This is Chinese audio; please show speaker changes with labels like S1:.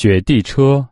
S1: 雪地车。